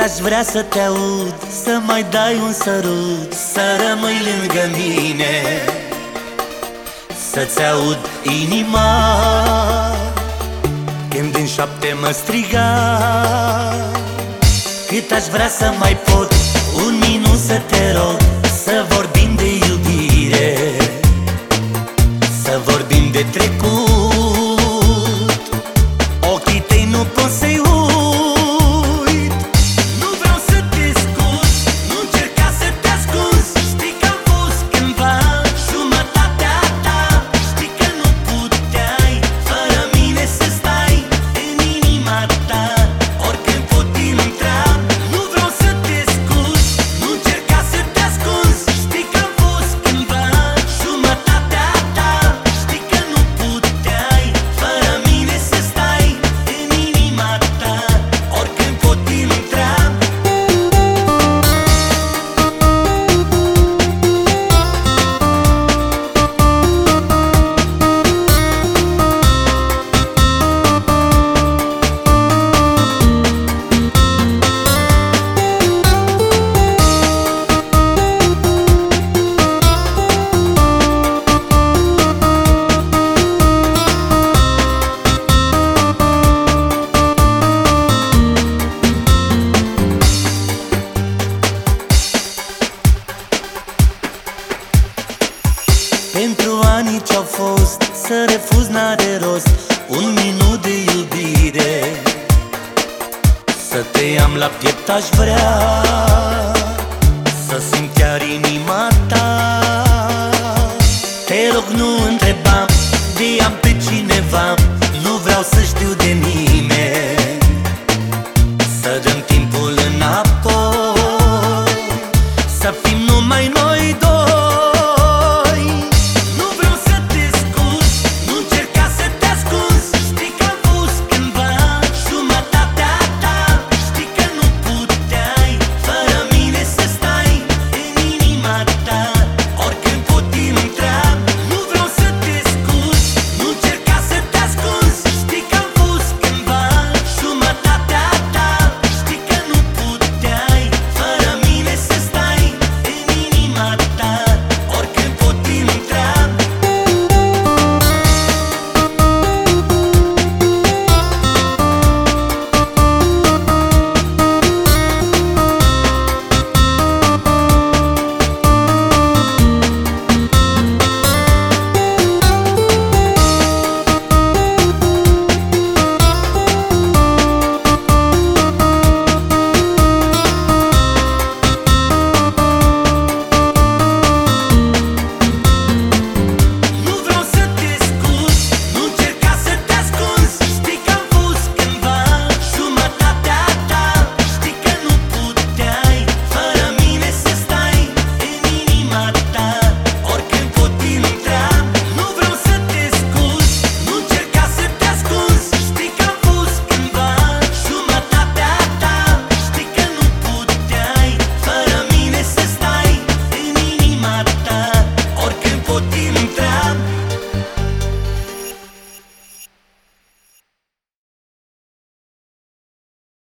aș vrea să te aud Să mai dai un sărut Să rămâi lângă mine. Să-ți aud inima Când în șapte mă striga. Cât aș vrea să mai pot Pentru ani ce-au fost Să refuz n-are rost Un minut de iubire. Să te am la piept aș vrea Să simt chiar inima ta. Te rog nu întreba De am pe cineva. I'm